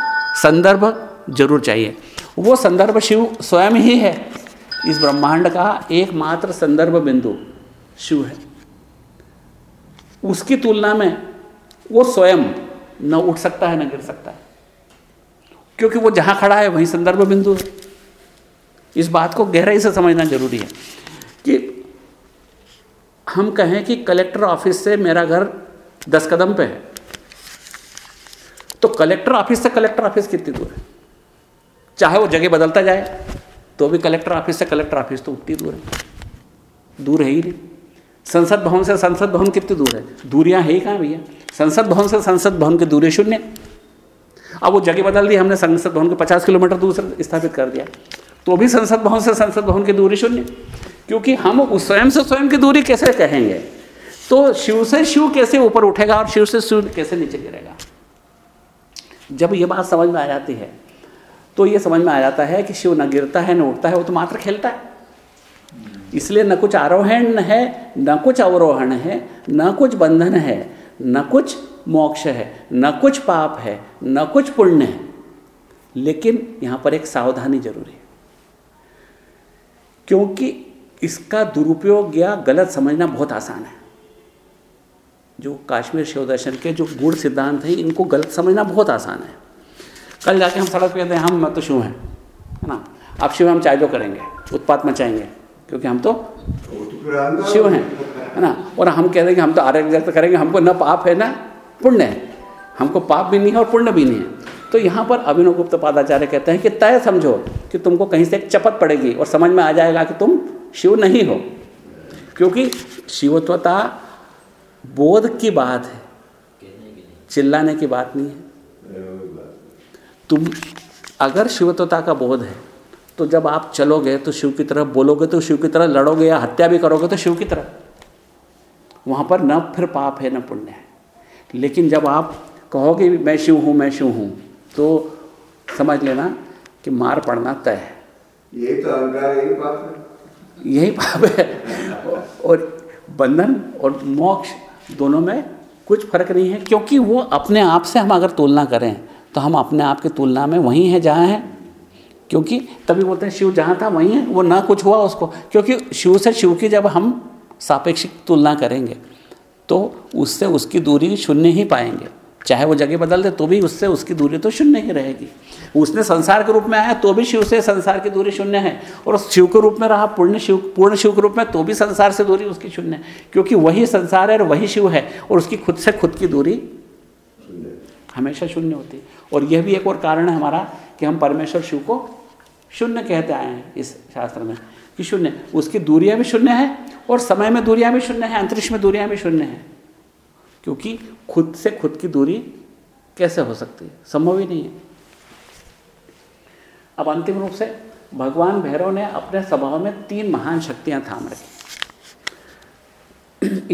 संदर्भ ज़रूर चाहिए। वो संदर्भ शिव स्वयं ही है। इस ब्रह्मांड का एकमात्र संदर्भ बिंदु शिव है। उसकी तुलना में वो स्वयं न उठ सकता है, न गिर सकता है। क्योंकि वो जहाँ खड़ा है, वहीं संदर्भ बिंदु है। इस बात को गहराई से समझना ज़रूरी है कि हम कहें कि कलेक्टर ऑफ़िस से मेरा घर दस कदम पे है। तो कलेक्टर ऑफ़िस से कलेक्टर ऑफ़िस कितनी दूर है? चाहे वो जगह बदलता जाए तो भी कलेक्टर ऑफ़िस से कलेक्टर ऑफ़िस तो उतनी दूर है। दूर है ही नहीं। संसद भवन से संसद भवन कितनी दूर है? दूरियाँ है ही कहाँ भैया? संसद भवन से संसद भवन की दूरी शून्य। अब वो जगह बदल दी, हमने संसद भवन को पचास किलोमीटर दूर स्थापित कर दिया। तो भी संसद भवन से संसद भवन की दूरी शून्य। क्योंकि हम उस स्वयं से स्वयं की दूरी कैसे कहेंगे? तो शिव से शिव कैसे ऊपर उठेगा और शिव से शिव कैसे नीचे गिरेगा? जब ये बात समझ में आ जाती है तो ये समझ में आ जाता है कि शिव न गिरता है, न उठता है, वो तो मात्र खेलता है। इसलिए न कुछ आरोहण है, न कुछ अवरोहण है, न कुछ बंधन है, न कुछ मोक्ष है, न कुछ पाप है, न कुछ पुण्य है। लेकिन यहाँ पर एक सावधानी ज़रूरी है। क्योंकि इसका दुरुपयोग या गलत समझना बहुत आसान है। जो काश्मीर शिव दर्शन के जो गुण सिद्धांत हैं, इनको गलत समझना बहुत आसान है। कल जाके हम सड़क पे कहते हैं, हम मैं तो शिव हैं। है ना? आप शिव हम चाय जो करेंगे, उत्पात मचाएँगे, क्योंकि हम तो तो शिव हैं, है ना? और हम कह कि हम तो आर्य व्यक्त करेंगे, हमको न पाप है, ना पुण्य है। हमको पाप भी नहीं है और पुण्य भी नहीं है। तो यहाँ पर अभिनव गुप्त पादाचार्य कहते हैं कि तय समझो कि तुमको कहीं से एक चपत पड़ेगी और समझ में आ जाएगा कि तुम शिव नहीं हो। क्योंकि शिवत्वता बोध की बात है। चिल्लाने की बात नहीं है। तुम, अगर शिवत्वता का बोध है तो जब आप चलोगे तो शिव की तरफ़ बोलोगे तो शिव की तरह लड़ोगे या हत्या भी करोगे तो शिव की तरह वहाँ पर न फिर पाप है, न पुण्य है। लेकिन जब आप कहोगे, मैं शिव हूँ, मैं शिव हूँ तो समझ लेना कि मार पड़ना तय है। यही तो अहंकार है। यही पाप है। और बंधन और मोक्ष दोनों में कुछ फ़र्क नहीं है, क्योंकि वो अपने आप से हम अगर तुलना करें तो हम अपने आप की तुलना में वहीं हैं जहाँ हैं। क्योंकि तभी बोलते हैं, शिव जहाँ था वहीं है, वो ना कुछ हुआ उसको। क्योंकि शिव से शिव की जब हम सापेक्षिक तुलना करेंगे तो उससे उसकी दूरी शून्य ही पाएँगे। चाहे वो जगह बदल दे तो भी उससे उसकी दूरी तो शून्य ही रहेगी। उसने संसार के रूप में आया तो भी शिव से संसार की दूरी शून्य है। और शिव के रूप में रहा पूर्ण शिव पूर्ण शिव के रूप में तो भी संसार से दूरी उसकी शून्य है। क्योंकि वही संसार है और वही शिव है और उसकी खुद से खुद की दूरी हमेशा शून्य होती। है और यह भी एक और कारण है हमारा कि हम परमेश्वर शिव को शून्य कहते आए हैं इस शास्त्र में कि शून्य उसकी दूरियाँ भी शून्य है और समय में दूरियाँ भी शून्य है अंतरिक्ष में दूरियाँ भी शून्य है। क्योंकि खुद से खुद की दूरी कैसे हो सकती है? संभव ही नहीं है। अब अंतिम रूप से, भगवान भैरव ने अपने स्वभाव में तीन महान शक्तियाँ थाम रखी।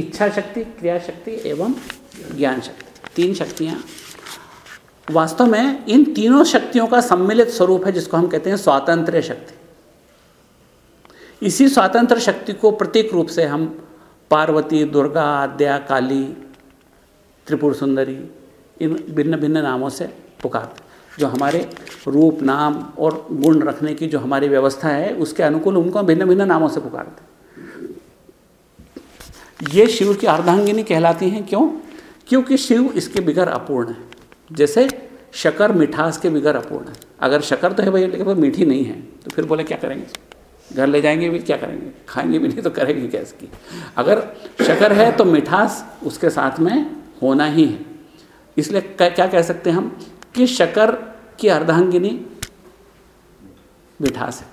इच्छा शक्ति, क्रिया शक्ति एवं ज्ञान शक्ति। तीन शक्तियाँ। वास्तव में इन तीनों शक्तियों का सम्मिलित स्वरूप है, जिसको हम कहते हैं स्वातंत्र शक्ति। इसी स्वातंत्र शक्ति को प्रतीक रूप से हम पार्वती, दुर्गा, आद्या, काली त्रिपुर सुंदरी इन भिन्न भिन्न नामों से पुकारते जो हमारे रूप, नाम और गुण रखने की जो हमारी व्यवस्था है, उसके अनुकूल उनको भिन्न भिन्न नामों से पुकारते ये शिव की अर्धांगिनी कहलाती हैं। क्यों? क्योंकि शिव इसके बिगर अपूर्ण है। जैसे शकर मिठास के बिगर अपूर्ण है। अगर शकर तो है भाई लेकिन वो मीठी नहीं है। तो फिर बोले, क्या करेंगे? घर ले जाएँगे भी, क्या करेंगे? खाएँगे भी नहीं तो करेंगे क्या इसकी? अगर शकर है तो मिठास उसके साथ में होना ही है। इसलिए क्या कह सकते हैं हम? कि शकर की अर्धांगिनी मिठास है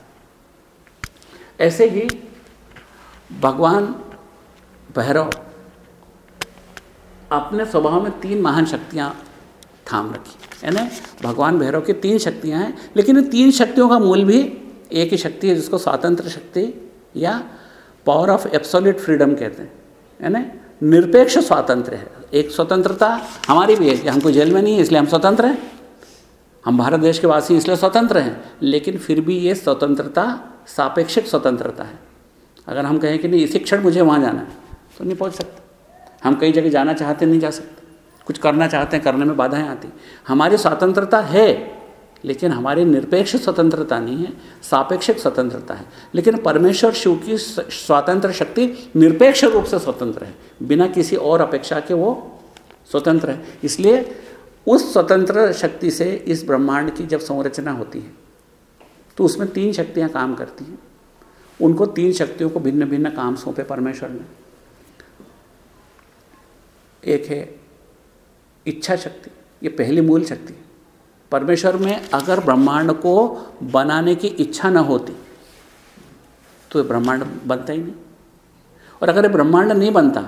ऐसे ही भगवान भैरव अपने स्वभाव में तीन महान शक्तियाँ थाम रखी। है ना भगवान भैरव की तीन शक्तियाँ हैं, लेकिन इन तीन शक्तियों का मूल भी एक ही शक्ति है, जिसको स्वातंत्र शक्ति या पावर ऑफ़ एब्सोल्यूट फ्रीडम कहते हैं। है ना निरपेक्ष स्वातंत्र है। एक स्वतंत्रता हमारी भी है कि हमको जेल में नहीं है, इसलिए हम स्वतंत्र हैं। हम भारत देश के वासी इसलिए स्वतंत्र हैं। लेकिन फिर भी ये स्वतंत्रता सापेक्षिक स्वतंत्रता है। अगर हम कहें कि नहीं, इसी क्षण मुझे वहाँ जाना है तो नहीं पहुँच सकते। हम कई जगह जाना चाहते नहीं जा सकते। कुछ करना चाहते हैं, करने में बाधाएँ आती हमारी स्वतंत्रता है लेकिन हमारी निरपेक्ष स्वतंत्रता नहीं है, सापेक्षिक स्वतंत्रता है। लेकिन परमेश्वर, शिव की स्वतंत्र शक्ति निरपेक्ष रूप से स्वतंत्र है। बिना किसी और अपेक्षा के वो स्वतंत्र है। इसलिए उस स्वतंत्र शक्ति से इस ब्रह्मांड की जब संरचना होती है तो उसमें तीन शक्तियाँ काम करती हैं। उनको तीन शक्तियों को भिन्न भिन्न काम सौंपे परमेश्वर ने। एक है इच्छा शक्ति, ये पहली मूल शक्ति। है परमेश्वर में अगर ब्रह्मांड को बनाने की इच्छा न होती तो ब्रह्मांड बनता ही नहीं। और अगर ये ब्रह्मांड नहीं बनता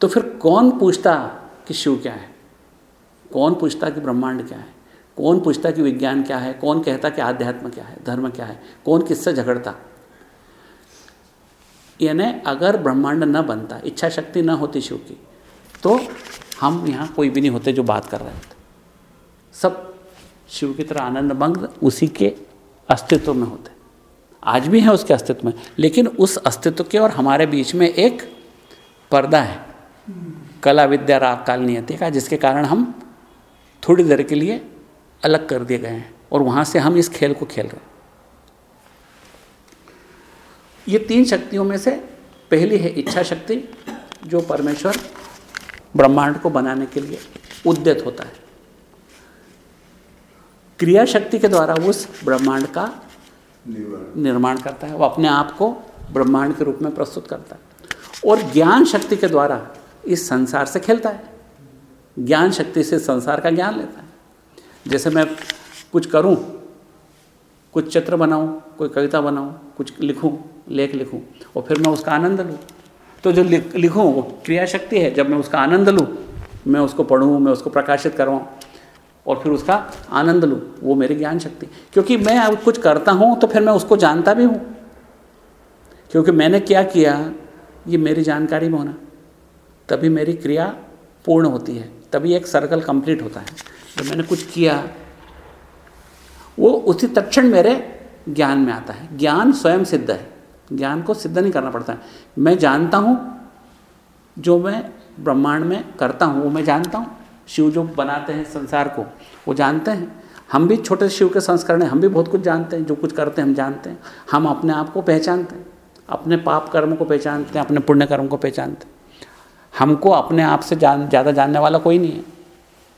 तो फिर कौन पूछता कि शिव क्या है? कौन पूछता कि ब्रह्मांड क्या है? कौन पूछता कि विज्ञान क्या है? कौन कहता कि आध्यात्म क्या है? धर्म क्या है? कौन किससे झगड़ता? यानी अगर ब्रह्मांड न बनता, इच्छा शक्ति न होती शिव की तो हम यहाँ कोई भी नहीं होते जो बात कर रहे थे सब शिव की तरह आनंद उसी के अस्तित्व में होते आज भी हैं उसके अस्तित्व में, लेकिन उस अस्तित्व के और हमारे बीच में एक पर्दा है। कला विद्या राग काल नियति का, जिसके कारण हम थोड़ी देर के लिए अलग कर दिए गए हैं और वहाँ से हम इस खेल को खेल रहे हैं। ये तीन शक्तियों में से पहली है इच्छा शक्ति, जो परमेश्वर ब्रह्मांड को बनाने के लिए उद्यत होता है। क्रिया शक्ति के द्वारा उस ब्रह्मांड का निर्माण। करता है वो अपने आप को ब्रह्मांड के रूप में प्रस्तुत करता है। और ज्ञान शक्ति के द्वारा इस संसार से खेलता है। ज्ञान शक्ति से संसार का ज्ञान लेता है। जैसे मैं कुछ करूँ कुछ चित्र बनाऊँ कोई कविता बनाऊँ कुछ लिखूं लेख लिखूं और फिर मैं उसका आनंद लूँ। तो जो लिख लिखूँ वो क्रिया शक्ति है। जब मैं उसका आनंद लूँ मैं उसको पढ़ूँ मैं उसको प्रकाशित करवाऊँ और फिर उसका आनंद लूँ, वो मेरी ज्ञान शक्ति। क्योंकि मैं अब कुछ करता हूँ तो फिर मैं उसको जानता भी हूँ। क्योंकि मैंने क्या किया, ये मेरी जानकारी में होना। तभी मेरी क्रिया पूर्ण होती है, तभी एक सर्कल कंप्लीट होता है। जब मैंने कुछ किया, वो उसी तक्षण मेरे ज्ञान में आता है। ज्ञान स्वयं सिद्ध है। ज्ञान को सिद्ध नहीं करना पड़ता है। मैं जानता हूँ, जो मैं ब्रह्मांड में करता हूँ, वो मैं जानता हूँ। शिव जो बनाते हैं संसार को, वो जानते हैं। हम भी छोटे शिव के संस्करण हैं, हम भी बहुत कुछ जानते हैं, जो कुछ करते हैं हम जानते हैं। हम अपने आप को पहचानते हैं, अपने पाप कर्म को पहचानते हैं, अपने पुण्य कर्म को पहचानते हैं। हमको अपने आप से जान, ज़्यादा जानने वाला कोई नहीं है।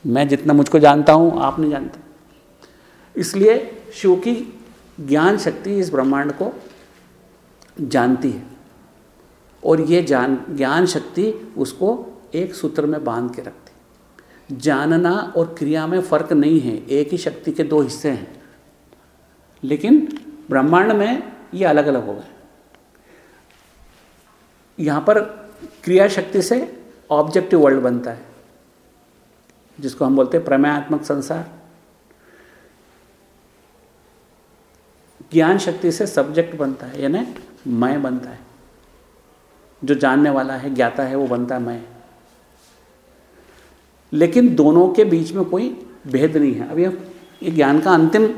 मैं जितना मुझको जानता हूँ, आप नहीं जानते। इसलिए शिव की ज्ञान शक्ति इस ब्रह्मांड को जानती है। और ये जान ज्ञान शक्ति उसको एक सूत्र में बाँध के रखती जानना और क्रिया में फ़र्क नहीं है, एक ही शक्ति के दो हिस्से हैं। लेकिन ब्रह्मांड में ये अलग अलग हो गए। यहाँ पर क्रिया शक्ति से ऑब्जेक्टिव वर्ल्ड बनता है, जिसको हम बोलते हैं प्रमेयात्मक संसार। ज्ञान शक्ति से सब्जेक्ट बनता है, यानी मैं बनता है। जो जानने वाला है, ज्ञाता है, वो बनता है मैं। लेकिन दोनों के बीच में कोई भेद नहीं है। अब ये ज्ञान का अंतिम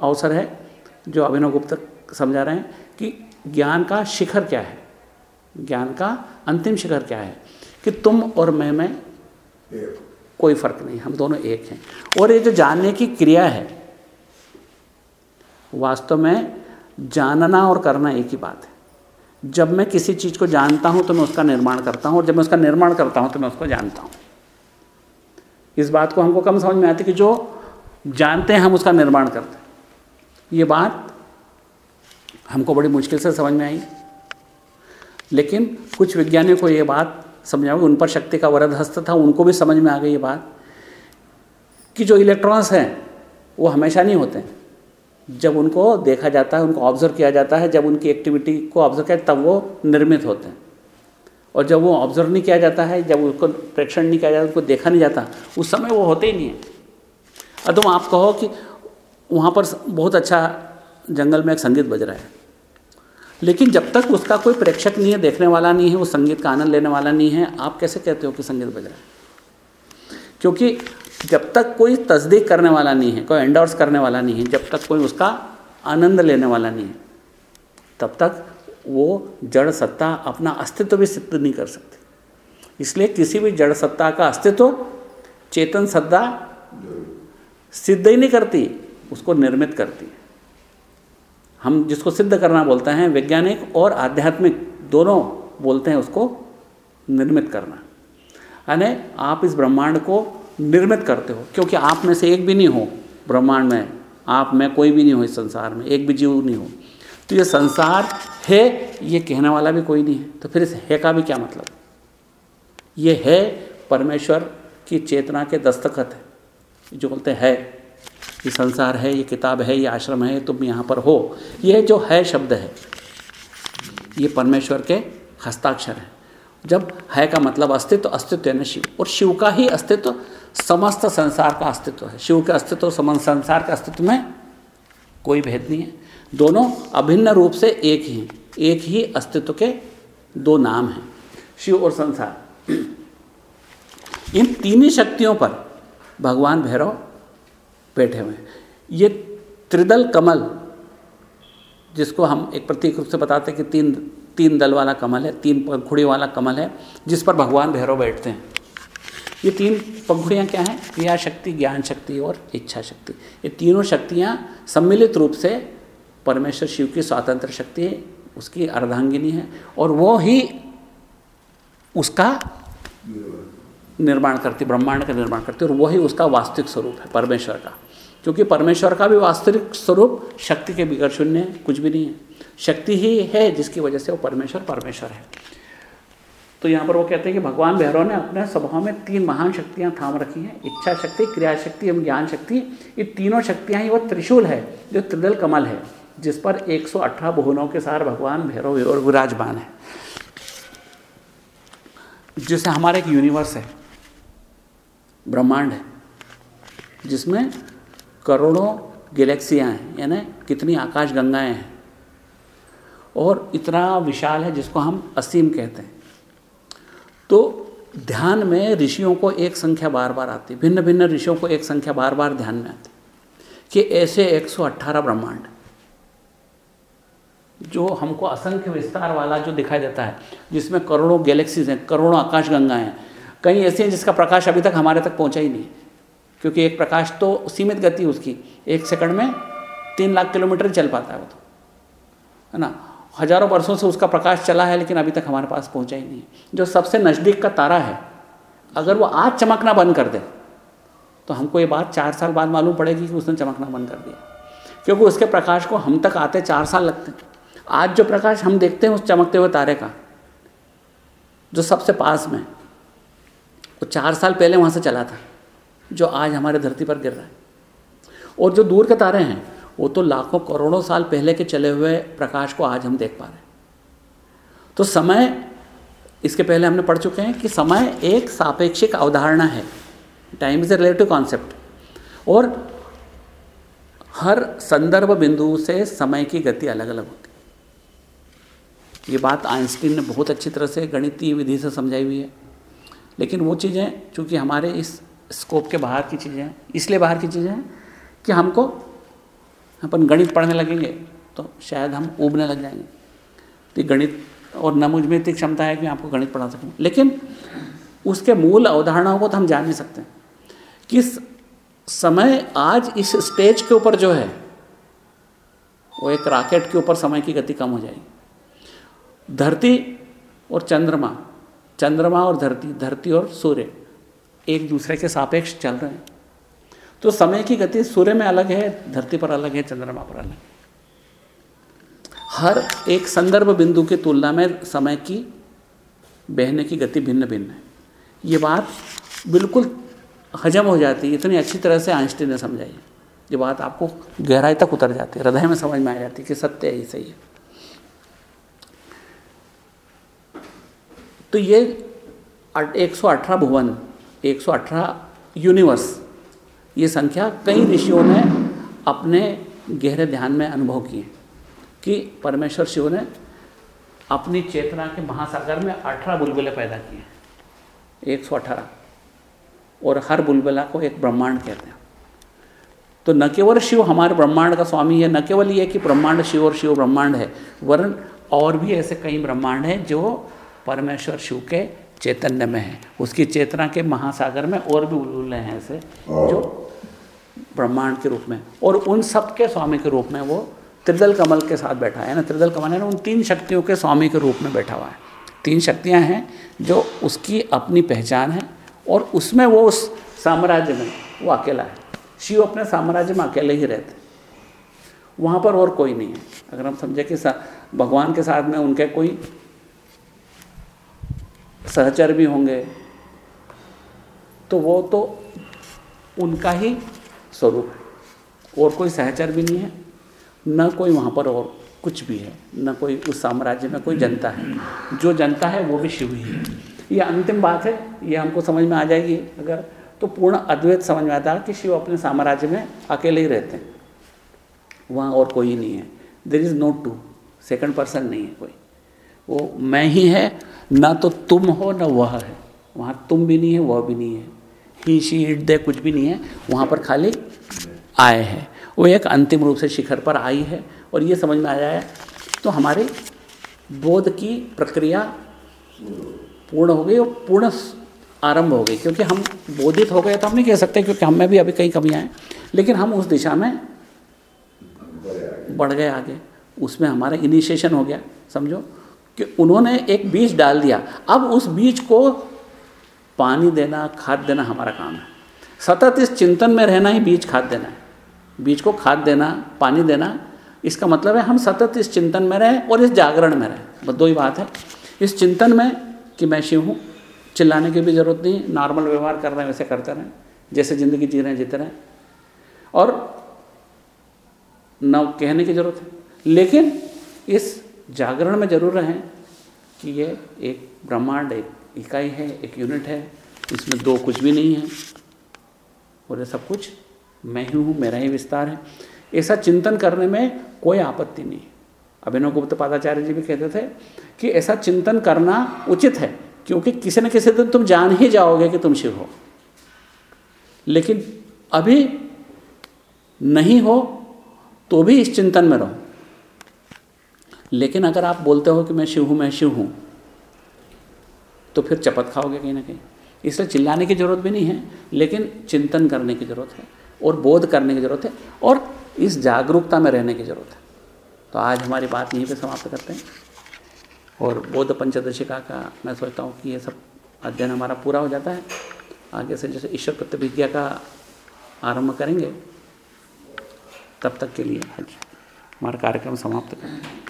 अवसर है, जो अभिनव गुप्त समझा रहे हैं कि ज्ञान का शिखर क्या है? ज्ञान का अंतिम शिखर क्या है? कि तुम और मैं में कोई फ़र्क नहीं, हम दोनों एक हैं। और ये जो जानने की क्रिया है, वास्तव में जानना और करना एक ही बात है। जब मैं किसी चीज़ को जानता हूँ तो मैं उसका निर्माण करता हूँ, और जब मैं उसका निर्माण करता हूँ तो मैं उसको जानता हूँ। इस बात को हमको कम समझ में आती कि जो जानते हैं, हम उसका निर्माण करते हैं। ये बात हमको बड़ी मुश्किल से समझ में आई। लेकिन कुछ विज्ञानियों को ये बात समझ आ उन पर शक्ति का वरद हस्त था, उनको भी समझ में आ गई ये बात कि जो इलेक्ट्रॉन्स हैं, वो हमेशा नहीं होते जब उनको देखा जाता है, उनको ऑब्ज़र्व किया जाता है, जब उनकी एक्टिविटी को ऑब्ज़र्व किया तब वो निर्मित होते हैं। और जब वो ऑब्ज़र्व नहीं किया जाता है, जब उसको प्रेक्षण नहीं किया जाता उनको देखा नहीं जाता, उस समय वो होते ही नहीं है। तुम आप कहो कि वहाँ पर बहुत अच्छा जंगल में एक संगीत बज रहा है। लेकिन जब तक उसका कोई प्रेक्षक नहीं है, देखने वाला नहीं है वो संगीत का आनंद लेने वाला नहीं है, आप कैसे कहते हो कि संगीत बज रहा है? क्योंकि जब तक कोई तस्दीक करने वाला नहीं है, कोई एंडोर्स करने वाला नहीं है, जब तक कोई उसका आनंद लेने वाला नहीं है, तब तक वो जड़ सत्ता अपना अस्तित्व भी सिद्ध नहीं कर सकती। इसलिए किसी भी जड़ सत्ता का अस्तित्व चेतन सत्ता सिद्ध ही नहीं करती, उसको निर्मित करती है। हम जिसको सिद्ध करना बोलते हैं, वैज्ञानिक और आध्यात्मिक दोनों बोलते हैं उसको निर्मित करना। यानी आप इस ब्रह्मांड को निर्मित करते हो, क्योंकि आप में से एक भी नहीं हो ब्रह्मांड में। आप में कोई भी नहीं हो इस संसार में, एक भी जीव नहीं हो। तो ये संसार है, ये कहने वाला भी कोई नहीं है। तो फिर इस है का भी क्या मतलब? ये है परमेश्वर की चेतना के दस्तखत है। जो बोलते हैं ये संसार है, ये किताब है, ये आश्रम है, तुम यहाँ पर हो। ये जो है शब्द है, ये परमेश्वर के हस्ताक्षर है। जब है का मतलब अस्तित्व अस्तित्व है न शिव। और शिव का ही अस्तित्व समस्त संसार का अस्तित्व है। शिव के अस्तित्व समस्त संसार के अस्तित्व में कोई भेद नहीं है। दोनों अभिन्न रूप से एक ही एक ही अस्तित्व के दो नाम हैं। शिव और संसार। इन तीन ही शक्तियों पर भगवान भैरव बैठे हुए हैं। ये त्रिदल कमल, जिसको हम एक प्रतीक रूप से बताते हैं कि तीन तीन दल वाला कमल है, तीन पंखुड़ी वाला कमल है, जिस पर भगवान भैरव बैठते हैं। ये तीन पंखुड़ियाँ क्या हैं? क्रिया शक्ति ज्ञान शक्ति और इच्छा शक्ति। ये तीनों शक्तियाँ सम्मिलित रूप से परमेश्वर शिव की स्वतंत्र शक्ति उसकी अर्धांगिनी है, और वो ही उसका निर्माण करती, ब्रह्मांड का निर्माण करती, और वही उसका वास्तविक स्वरूप है, परमेश्वर का। क्योंकि परमेश्वर का भी वास्तविक स्वरूप शक्ति के बिगड़ शून्य कुछ भी नहीं है। शक्ति ही है जिसकी वजह से वो परमेश्वर परमेश्वर है। तो यहाँ पर वो कहते हैं कि भगवान भैरव ने अपने स्वभाव में तीन महान शक्तियाँ थाम रखी हैं, इच्छा शक्ति, क्रिया शक्ति, एवं ज्ञान शक्ति। ये तीनों शक्तियाँ ही वो त्रिशूल है, जो त्रिदल कमल है। जिस पर 118 भुवनों के सार भगवान भैरव और विराजमान है। जिसे हमारा एक यूनिवर्स है, ब्रह्मांड है, जिसमें करोड़ों गैलेक्सियाँ हैं, यानी कितनी आकाश गंगाएँ हैं। और इतना विशाल है जिसको हम असीम कहते हैं। तो ध्यान में ऋषियों को एक संख्या बार बार आती भिन्न भिन्न ऋषियों को एक संख्या बार बार ध्यान में आती, कि ऐसे 118 ब्रह्मांड जो हमको असंख्य विस्तार वाला जो दिखाई देता है, जिसमें करोड़ों गैलेक्सीज हैं, करोड़ों आकाश गंगाएँ हैं कई ऐसी हैं जिसका प्रकाश अभी तक हमारे तक पहुँचा ही नहीं, क्योंकि एक प्रकाश तो सीमित गति उसकी, एक सेकंड में तीन लाख किलोमीटर चल पाता है वो तो है ना? हज़ारों वर्षों से उसका प्रकाश चला है, लेकिन अभी तक हमारे पास पहुँचा ही नहीं जो सबसे नज़दीक का तारा है, अगर वो आज चमकना बंद कर दे तो हमको ये बात चार साल बाद मालूम पड़ेगी कि उसने चमकना बंद कर दिया। क्योंकि उसके प्रकाश को हम तक आते चार साल लगते। हैं आज जो प्रकाश हम देखते हैं, उस चमकते हुए तारे का, जो सबसे पास में, वो चार साल पहले वहाँ से चला था, जो आज हमारे धरती पर गिर रहा है। और जो दूर के तारे हैं, वो तो लाखों करोड़ों साल पहले के चले हुए प्रकाश को आज हम देख पा रहे हैं। तो समय, इसके पहले हमने पढ़ चुके हैं कि समय एक सापेक्षिक अवधारणा है। Time is a relative concept और हर संदर्भ बिंदु से समय की गति अलग अलग होती है। ये बात आइंस्टीन ने बहुत अच्छी तरह से गणितीय विधि से समझाई हुई है। लेकिन वो चीज़ें, चूँकि हमारे इस स्कोप के बाहर की चीज़ें हैं, इसलिए बाहर की चीज़ें हैं कि हमको अपन गणित पढ़ने लगेंगे तो शायद हम उबने लग जाएँगे। तो गणित और न मुझमें इतनी क्षमता है कि मैं आपको गणित पढ़ा सकूँ। लेकिन उसके मूल अवधारणाओं को तो हम जान नहीं सकते। किस समय आज इस स्टेज के ऊपर जो है, वो एक रॉकेट के ऊपर समय की गति कम हो जाएगी। धरती और चंद्रमा चंद्रमा और धरती धरती और सूर्य, एक दूसरे के सापेक्ष चल रहे हैं। तो समय की गति सूर्य में अलग है, धरती पर अलग है, चंद्रमा पर अलग है। हर एक संदर्भ बिंदु की तुलना में समय की बहने की गति भिन्न भिन्न है। ये बात बिल्कुल हजम हो जाती है, इतनी अच्छी तरह से आइंस्टीन ने समझाई ये बात आपको गहराई तक उतर जाती है, हृदय में समझ में आ जाती है कि सत्य ही सही है। तो ये 118 भुवन 118 यूनिवर्स ये संख्या कई ऋषियों ने अपने गहरे ध्यान में अनुभव किए कि परमेश्वर शिव ने अपनी चेतना के महासागर में अठारह बुलबुले पैदा किए एक सौ अठारह। और हर बुलबुला को एक ब्रह्मांड कहते हैं। तो न केवल शिव हमारे ब्रह्मांड का स्वामी है, न केवल ये कि ब्रह्मांड शिव और शिव ब्रह्मांड है, वरन और भी ऐसे कई ब्रह्मांड हैं जो परमेश्वर शिव के चैतन्य में है। उसकी चेतना के महासागर में और भी बुलबुले हैं ऐसे जो ब्रह्मांड के रूप में। और उन सब के स्वामी के रूप में वो त्रिदल कमल के साथ बैठा है। ना त्रिदल कमल है ना उन तीन शक्तियों के स्वामी के रूप में बैठा हुआ है। तीन शक्तियाँ हैं जो उसकी अपनी पहचान है और उसमें वो उस साम्राज्य में वो अकेला है। शिव अपने साम्राज्य में अकेले ही रहते वहाँ पर और कोई नहीं है। अगर हम समझे कि भगवान के साथ में उनके कोई सहचर भी होंगे। तो वो तो उनका ही स्वरूप है। और कोई सहचर भी नहीं है, न कोई वहाँ पर और कुछ भी है, न कोई उस साम्राज्य में कोई जनता है। जो जनता है, वो भी शिव ही है। ये अंतिम बात है, ये हमको समझ में आ जाएगी। अगर तो पूर्ण अद्वैत समझ में आता है कि शिव अपने साम्राज्य में अकेले ही रहते हैं। वहाँ और कोई नहीं है। There is no two second person नहीं है कोई। वो मैं ही है ना तो तुम हो, ना वह है। वहाँ तुम भी नहीं है, वह भी नहीं है। ही शी इट दे कुछ भी नहीं है। वहाँ पर खाली आए हैं। वो एक अंतिम रूप से शिखर पर आई है और ये समझ में आ जाए तो हमारे बोध की प्रक्रिया पूर्ण हो गई और पूर्ण आरंभ हो गई। क्योंकि हम बोधित हो गए तो हम नहीं कह सकते क्योंकि हम में भी अभी कई कमियाँ हैं। लेकिन हम उस दिशा में बढ़ गए आगे। उसमें हमारा इनिशिएशन हो गया। समझो? कि उन्होंने एक बीज डाल दिया। अब उस बीज को पानी देना, खाद देना हमारा काम है। सतत इस चिंतन में रहना ही बीज खाद देना है। बीज को खाद देना, पानी देना, इसका मतलब है हम सतत इस चिंतन में रहें और इस जागरण में रहें। बस दो ही बात है। इस चिंतन में कि मैं शिव हूँ, चिल्लाने की भी ज़रूरत नहीं नॉर्मल व्यवहार कर रहे हैं, वैसे करते रहें, जैसे ज़िंदगी जी रहे हैं, जीते रहें। और न कहने की ज़रूरत है। लेकिन इस जागरण में ज़रूर रहें कि ये एक ब्रह्मांड, एक इकाई है, एक यूनिट है, इसमें दो कुछ भी नहीं है। और ये सब कुछ मैं ही हूँ, मेरा ही विस्तार है। ऐसा चिंतन करने में कोई आपत्ति नहीं। अभिनव गुप्त पादाचार्य जी भी कहते थे कि ऐसा चिंतन करना उचित है, क्योंकि किसी न किसी दिन तुम जान ही जाओगे कि तुम शिव हो। लेकिन अभी नहीं हो तो भी इस चिंतन में रहो। लेकिन अगर आप बोलते हो कि मैं शिव हूँ, मैं शिव हूँ तो फिर चपत खाओगे कहीं ना कहीं। इसलिए चिल्लाने की ज़रूरत भी नहीं है, लेकिन चिंतन करने की ज़रूरत है और बोध करने की ज़रूरत है और इस जागरूकता में रहने की ज़रूरत है। तो आज हमारी बात यहीं पे समाप्त करते हैं। और बौद्ध पंचदशिका का मैं सोचता हूँ कि ये सब अध्ययन हमारा पूरा हो जाता है। आगे से जैसे ईश्वर प्रतिभिज्ञा का आरंभ करेंगे, तब तक के लिए हमारा कार्यक्रम समाप्त करेंगे